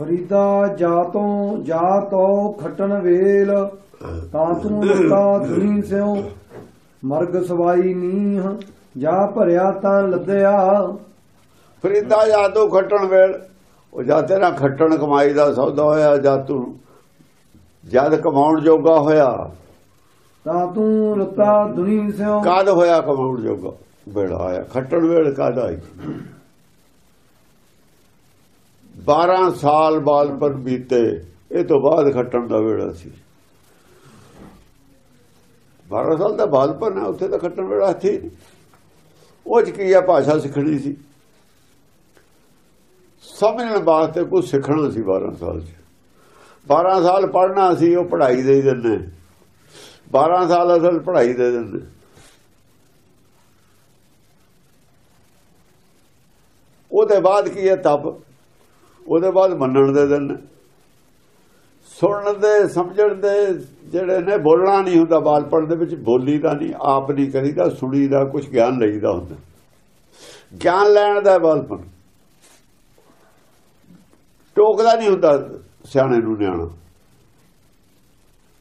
ਫਰੀਦਾ ਜਾਤੋਂ ਜਾਤੋ ਖਟਣ ਵੇਲ ਤਾਂ ਤੂੰ ਲੱਤਾ ਦੁਨੀ ਸਿਓ ਮਰਗ ਸਵਾਈ ਨੀਹ ਜਾ ਭਰਿਆ ਤਾਂ ਲੱਦਿਆ। ਫਰੀਦਾ ਜਾਦੂ ਖੱਟਣ ਵੇਲ ਉਹ ਜਾਂ ਤੇਰਾ ਖੱਟਣ ਕਮਾਈ ਦਾ ਸੌਦਾ ਹੋਇਆ ਜਾਂ ਤੂੰ ਜਦ ਕਮਾਉਣ ਜੋਗਾ ਹੋਇਆ। ਤਾਂ ਤੂੰ ਲੱਤਾ ਦੁਨੀ ਸਿਓ ਕਦ ਹੋਇਆ ਕਮਾਉਣ ਜੋਗਾ? ਵੇਲਾ ਆਇਆ ਖੱਟਣ ਵੇਲ ਕਦ ਆਈ? 12 ਸਾਲ ਬਾਲਪਨ ਬੀਤੇ, ਇਹ ਤੋਂ ਬਾਅਦ ਖੱਟਣ ਦਾ ਵੇੜਾ ਸੀ। 12 ਸਾਲ ਦਾ ਬਾਲਪਨ ਹੈ, ਉੱਥੇ ਤਾਂ ਖੱਟਣ ਵੇਲਾ ਸੀ। ਉਹ ਚ ਕੀ ਆ, ਭਾਸ਼ਾ ਸਿੱਖਣੀ ਸੀ। ਸਮਝਣ ਵਾਸਤੇ ਕੁਝ ਸਿੱਖਣਾ ਸੀ 12 ਸਾਲ ਚ। 12 ਸਾਲ ਪੜ੍ਹਨਾ ਸੀ, ਉਹ ਪੜ੍ਹਾਈ ਦੇ ਦਿੰਦੇ। 12 ਸਾਲ ਅਸਲ ਪੜ੍ਹਾਈ ਦੇ ਦਿੰਦੇ। ਉਹਦੇ ਬਾਅਦ ਕੀ ਹੈ, ਤਪ। ਉਹਦੇ ਬਾਅਦ ਮੰਨਣ ਦੇ ਦਿਨ ਸੁਣਨ ਦੇ, ਸਮਝਣ ਦੇ ਜਿਹੜੇ ਨੇ, ਬੋਲਣਾ ਨਹੀਂ ਹੁੰਦਾ। ਬਾਲਪਣ ਦੇ ਵਿੱਚ ਬੋਲੀ ਦਾ ਨਹੀਂ, ਆਪ ਨਹੀਂ ਕਰੀਦਾ, ਸੁਣੀ ਦਾ ਕੁਝ ਗਿਆਨ ਲਈਦਾ ਹੁੰਦਾ। ਗਿਆਨ ਲੈਣ ਦਾ ਬਾਲਪਣ। ਟੋਕਦਾ ਨਹੀਂ ਹੁੰਦਾ ਸਿਆਣੇ ਨੂੰ ਨਿਆਣਾ।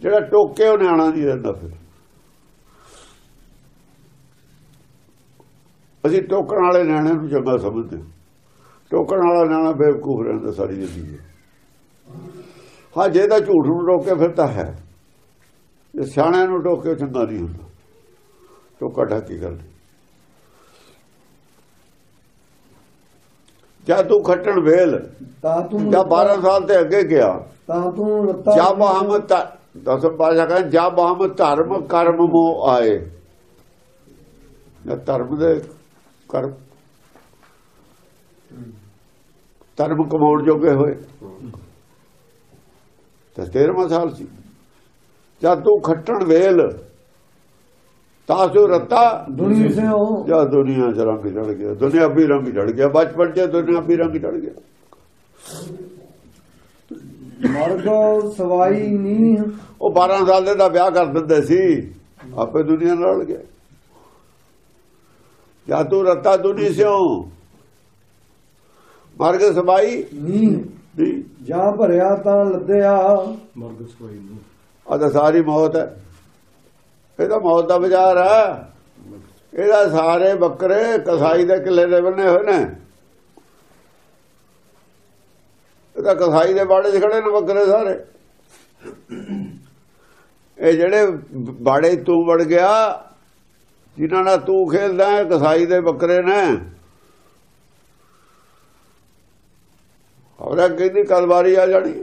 ਜਿਹੜਾ ਟੋਕੇ ਉਹ ਨਿਆਣਾ ਨਹੀਂ ਰਹਿੰਦਾ ਫਿਰ। ਅਸੀਂ ਟੋਕਣ ਵਾਲੇ ਨਿਆਣੇ ਨੂੰ ਚੰਗਾ ਸਮਝਦੇ ਹਾਂ। ਟੋਕਣ ਵਾਲਾ ਨਿਆਣਾ ਬੇਵਕੂਫ ਰਹਿੰਦਾ ਸਾਰੀ ਜ਼ਿੰਦਗੀ। ਹਾਂ ਜੇ ਤਾਂ ਝੂਠ ਨੂੰ ਟੋਕੇ ਫਿਰ ਤਾਂ ਹੈ। ਜੇ ਸਿਆਣਿਆਂ ਨੂੰ ਟੋਕੇ ਚੰਗਾ ਨਹੀਂ ਹੁੰਦਾ। ਟੋਕਾ ਢਾਕੀ ਗੱਲ ਜਦ ਤੂੰ ਖੱਟਣ ਵੇਲ ਤਾਂ ਤੂੰ ਜਾਂ 12 ਸਾਲ ਤੇ ਅੱਗੇ ਗਿਆ। ਤਾਂ ਤੂੰ ਲੱਤਾ ਜਾ ਮੁਹੰਮਦ ਦਸ ਪਾਸ਼ਾ ਕਹਿੰਦੇ ਜਾ ਮੁਹੰਮਦ ਧਰਮ ਕਰਮ ਮੋ ਆਏ। ਨਾ ਧਰਮ ਦੇ ਕਰਮ ਧਰਮ ਕਮਾਉਣ ਜੋਗੇ ਹੋਏ। ਤਾਂ 13ਵਾਂ ਸਾਲ ਸੀ। ਜਦ ਤੂੰ ਖੱਟਣ ਵੇਲ ਤਾਂ ਸੋ ਰੱਤਾ। ਦੁਨੀ ਸਿਓ ਜਾਂ ਦੁਨੀਆ ਚ ਰੰਗ ਚੜ ਗਿਆ। ਦੁਨੀਆ ਵੀ ਰੰਗ ਚੜ ਗਿਆ। ਬਚਪਨ ਚ ਦੁਨੀਆ ਵੀ ਰੰਗ ਚੜ ਗਿਆ। ਮਰਗ ਸਵਾਈ ਨੀਹ। ਉਹ 12 ਸਾਲ ਦੇ ਦਾ ਵਿਆਹ ਕਰ ਦਿੰਦੇ ਸੀ। ਆਪੇ ਦੁਨੀਆ ਨਾਲ ਗਿਆ। ਜਾਂ ਤੂੰ ਰੱਤਾ ਦੁਨੀ ਸਿਓ ਮਰਗ ਸਬਾਈ ਦੀ ਜਾ ਭਰਿਆ ਤਾਂ ਲੱਦਿਆ। ਮਰਗ ਸਵਾਈ ਨੂੰ। ਆ ਤਾਂ ਸਾਰੀ ਮੌਤ ਹੈ। ਇਹ ਤਾਂ ਮੌਤ ਦਾ ਬਾਜ਼ਾਰ ਹੈ। ਇਹਦਾ ਸਾਰੇ ਬੱਕਰੇ ਕਸਾਈ ਦੇ ਕਿੱਲੇ ਦੇ ਬੰਨੇ ਹੋਏ ਨੇ। ਇਹ ਤਾਂ ਕਸਾਈ ਦੇ ਬਾੜੇ 'ਚ ਖੜੇ ਨੇ ਬੱਕਰੇ ਸਾਰੇ। ਇਹ ਜਿਹੜੇ ਬਾੜੇ ਤੂੰ ਵੜ ਗਿਆ ਜਿਨ੍ਹਾਂ ਨਾਲ ਤੂੰ ਖੇਲਦਾ ਹੈ ਕਸਾਈ ਦੇ ਬੱਕਰੇ ਨੇ। ਔਰ ਅੱਗੇ ਦੀ ਕਲਵਾਰੀ ਆ ਜਾਣੀ।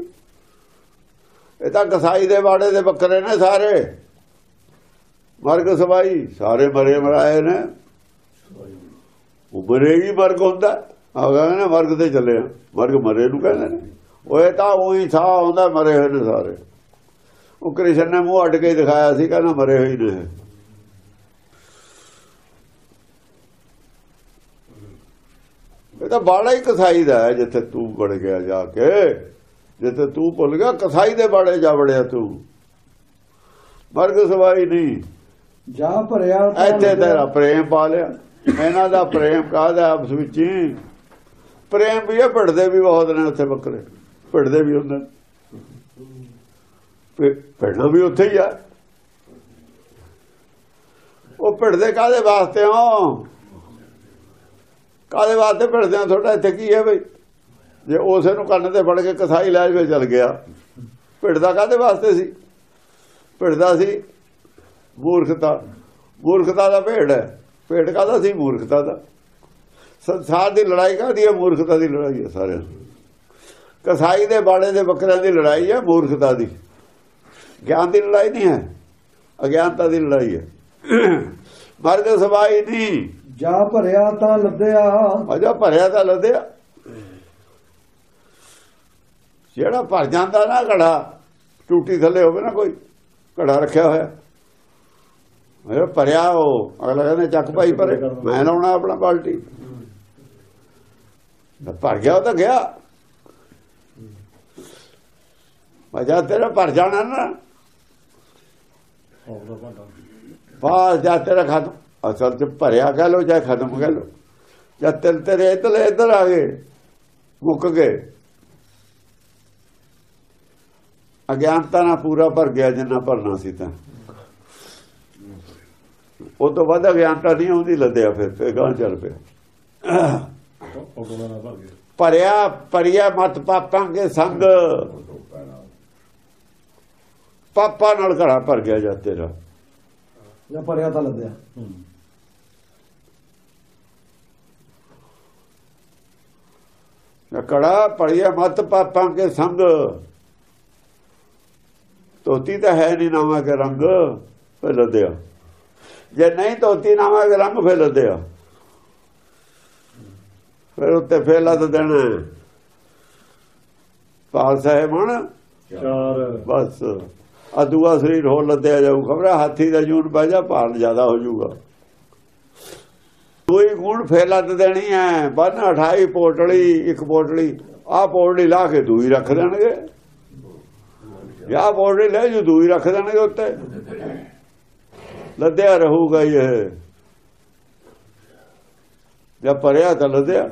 ਇਹ ਤਾਂ ਕਸਾਈ ਦੇ ਬਾੜੇ ਦੇ ਬੱਕਰੇ ਨੇ ਸਾਰੇ। ਮਰਗ ਸਵਾਈ, ਸਾਰੇ ਮਰੇ ਮਰਾਏ ਨੇ। ਉਮਰੇ ਹੀ ਮਰਗ ਹੁੰਦਾ। ਆ ਗਏ ਮਰਗ ਤੇ ਚੱਲੇ ਮਰਗ ਮਰੇ ਨੂੰ ਕਹਿੰਦੇ ਨੇ। ਉਹ ਇਹ ਤਾਂ ਉਹੀ ਥਾ ਹੁੰਦਾ ਮਰੇ ਹੋਏ ਨੇ ਸਾਰੇ। ਉਹ ਕ੍ਰਿਸ਼ਨ ਨੇ ਮੂੰਹ ਅੱਡ ਕੇ ਦਿਖਾਇਆ ਸੀ, ਕਹਿੰਦਾ ਮਰੇ ਹੋਏ ਨੇ ਇਹ ਤਾਂ ਬਾੜਾ ਹੀ ਕਸਾਈ ਦਾ ਹੈ ਜਿੱਥੇ ਤੂੰ ਵੜ ਗਿਆ ਜਾ ਕੇ। ਜਿੱਥੇ ਤੂੰ ਭੁੱਲ ਗਿਆ ਕਸਾਈ ਦੇ ਬਾੜੇ ਜਾ ਵੜਿਆ ਤੂੰ। ਮਰਗ ਸਵਾਈ ਨਹੀਂ। ਜਾ ਭਰਿਆ ਇੱਥੇ। ਤੇਰਾ ਪ੍ਰੇਮ ਪਾ ਲਿਆ। ਇਹਨਾਂ ਦਾ ਪ੍ਰੇਮ ਕਾਹਦਾ ਆਪਸ ਵਿੱਚ ਪ੍ਰੇਮ ਵੀ ਹੈ ਭਿੜਦੇ ਵੀ ਬਹੁਤ ਨੇ ਉੱਥੇ ਬੱਕਰੇ ਭਿੜਦੇ ਵੀ ਹੁੰਦੇ ਨੇ। ਭਿੜਨਾ ਵੀ ਉੱਥੇ ਹੀ ਆ। ਉਹ ਭਿੜਦੇ ਕਾਹਦੇ ਵਾਸਤੇ ਹੋ ਕਾਹਦੇ ਵਾਸਤੇ ਭਿੜਦੇ ਆ? ਤੁਹਾਡਾ ਇੱਥੇ ਕੀ ਹੈ ਬਈ? ਜੇ ਉਸੇ ਨੂੰ ਕੰਨ ਤੇ ਫੜ ਕੇ ਕਸਾਈ ਲੈ ਜਾਵੇ, ਚੱਲ ਗਿਆ। ਭਿੜਦਾ ਕਾਹਦੇ ਵਾਸਤੇ ਸੀ? ਭਿੜਦਾ ਸੀ ਮੂਰਖਤਾ। ਮੂਰਖਤਾ ਦਾ ਭੇੜ ਹੈ। ਭੇੜ ਕਾਹਦਾ ਸੀ? ਮੂਰਖਤਾ ਦਾ। ਸੰਸਾਰ ਦੀ ਲੜਾਈ ਕਾਹਦੀ ਹੈ? ਮੂਰਖਤਾ ਦੀ ਲੜਾਈ ਹੈ ਸਾਰਿਆਂ ਦੀ। ਕਸਾਈ ਦੇ ਬਾੜੇ ਦੇ ਬੱਕਰਿਆਂ ਦੀ ਲੜਾਈ ਹੈ, ਮੂਰਖਤਾ ਦੀ। ਗਿਆਨ ਦੀ ਲੜਾਈ ਨਹੀਂ ਹੈ। ਅਗਿਆਨਤਾ ਦੀ ਲੜਾਈ ਹੈ। ਮਰਗ ਸਵਾਈ ਨਹੀਂ। ਜਾ ਭਰਿਆ ਤਾਂ ਲੱਦਿਆ। ਅਜਾ ਭਰਿਆ ਤਾਂ ਲੱਦਿਆ। ਜਿਹੜਾ ਭਰ ਜਾਂਦਾ ਨਾ ਘੜਾ ਟੂਟੀ ਥੱਲੇ ਹੋਵੇ ਨਾ ਕੋਈ ਘੜਾ ਰੱਖਿਆ ਹੋਇਆ। ਮੇਰਾ ਭਰਿਆ ਉਹ ਅਗਲਾ ਕਹਿੰਦਾ ਚੱਕ ਭਾਈ ਭਰੇ ਮੈਂ ਲਾਉਣਾ ਆਪਣਾ ਬਾਲਟੀ। ਭਰ ਗਿਆ ਉਹ ਤਾਂ ਗਿਆ। ਵਜਾ ਤੇਰਾ ਭਰ ਜਾਣਾ ਨਾ ਬਾਹਰ ਜਾ ਤੇਰਾ ਖਤਮ। ਅਸਲ ਚ ਭਰਿਆ ਕਹਿ ਲੋ ਜਾਂ ਖਤਮ ਕਹਿ ਲੋ ਜਦ ਤੇਰੇ ਤੇਰੇ ਇੱਧਰ ਇੱਧਰ ਆ ਗਏ ਮੁੱਕ ਗਏ। ਅਗਿਆਨਤਾ ਨਾਲ ਪੂਰਾ ਭਰ ਗਿਆ ਜਿੰਨਾ ਭਰਨਾ ਸੀ ਤਾਂ। ਉਹ ਤੋਂ ਵੱਧ ਅਗਿਆਨਤਾ ਨਹੀਂ ਆਉਂਦੀ ਲੱਦਿਆ ਫਿਰ ਫਿਰ ਗਾਂ ਚੱਲ ਪਿਆ। ਉਹ ਗੁਣਾ ਨਾ ਭਰ ਗਿਆ ਭਰਿਆ ਭਰਿਆ ਮਤ ਪਾਪਾਂ ਕੇ ਸੰਗ। ਪਾਪਾ ਨਾਲ ਘੜਾ ਭਰ ਗਿਆ ਜਾ ਤੇਰਾ। ਜਾਂ ਭਰਿਆ ਤਾਂ ਲੱਦਿਆ। ਘੜਾ ਭਰਿਆ ਮਤ ਪਾਪਾਂ ਕੇ ਸੰਗ। ਤੋਤੀ ਤਾਂ ਹੈ ਨਹੀਂ ਨਾਮਾ ਕੇ ਰੰਗ ਫਿਰ ਲੱਦਿਆ। ਜੇ ਨਹੀਂ ਤੋਤੀ ਨਾਮਾ ਕੇ ਰੰਗ ਫਿਰ ਲੱਦਿਆ। ਫਿਰ ਉੱਤੇ ਫੇਰ ਲੱਦ ਦੇਣਾ। ਪਾਲ ਸਾਹਿਬਾਨ ਚਾਰ। ਬਸ। ਆ ਦੂਆ ਸਰੀਰ ਹੋਰ ਲੱਦਿਆ ਜਾਊ। ਖਬਰ ਹਾਥੀ ਦਾ ਜੂਨ ਪੈ ਜਾ ਭਾਰ ਜ਼ਿਆਦਾ ਹੋ ਜਾਊਗਾ। ਕੋਈ ਗੁਣ ਫੇਰ ਦੇਣੀ ਹੈ ਬੰਨ 28 ਪੋਟਲੀ, ਇੱਕ ਪੋਟਲੀ ਆ ਪੋਟਲੀ ਲਾ ਕੇ ਦੂਈ ਰੱਖ ਦੇਣਗੇ। ਯਾ ਪੋਟਲੀ ਲੈ ਜੂ, ਦੂਈ ਰੱਖ ਦੇਣਗੇ ਉੱਤੇ। ਲੱਦਿਆ ਰਹੂਗਾ ਇਹ। ਜਦ ਭਰਿਆ ਤਾਂ ਲੱਦਿਆ।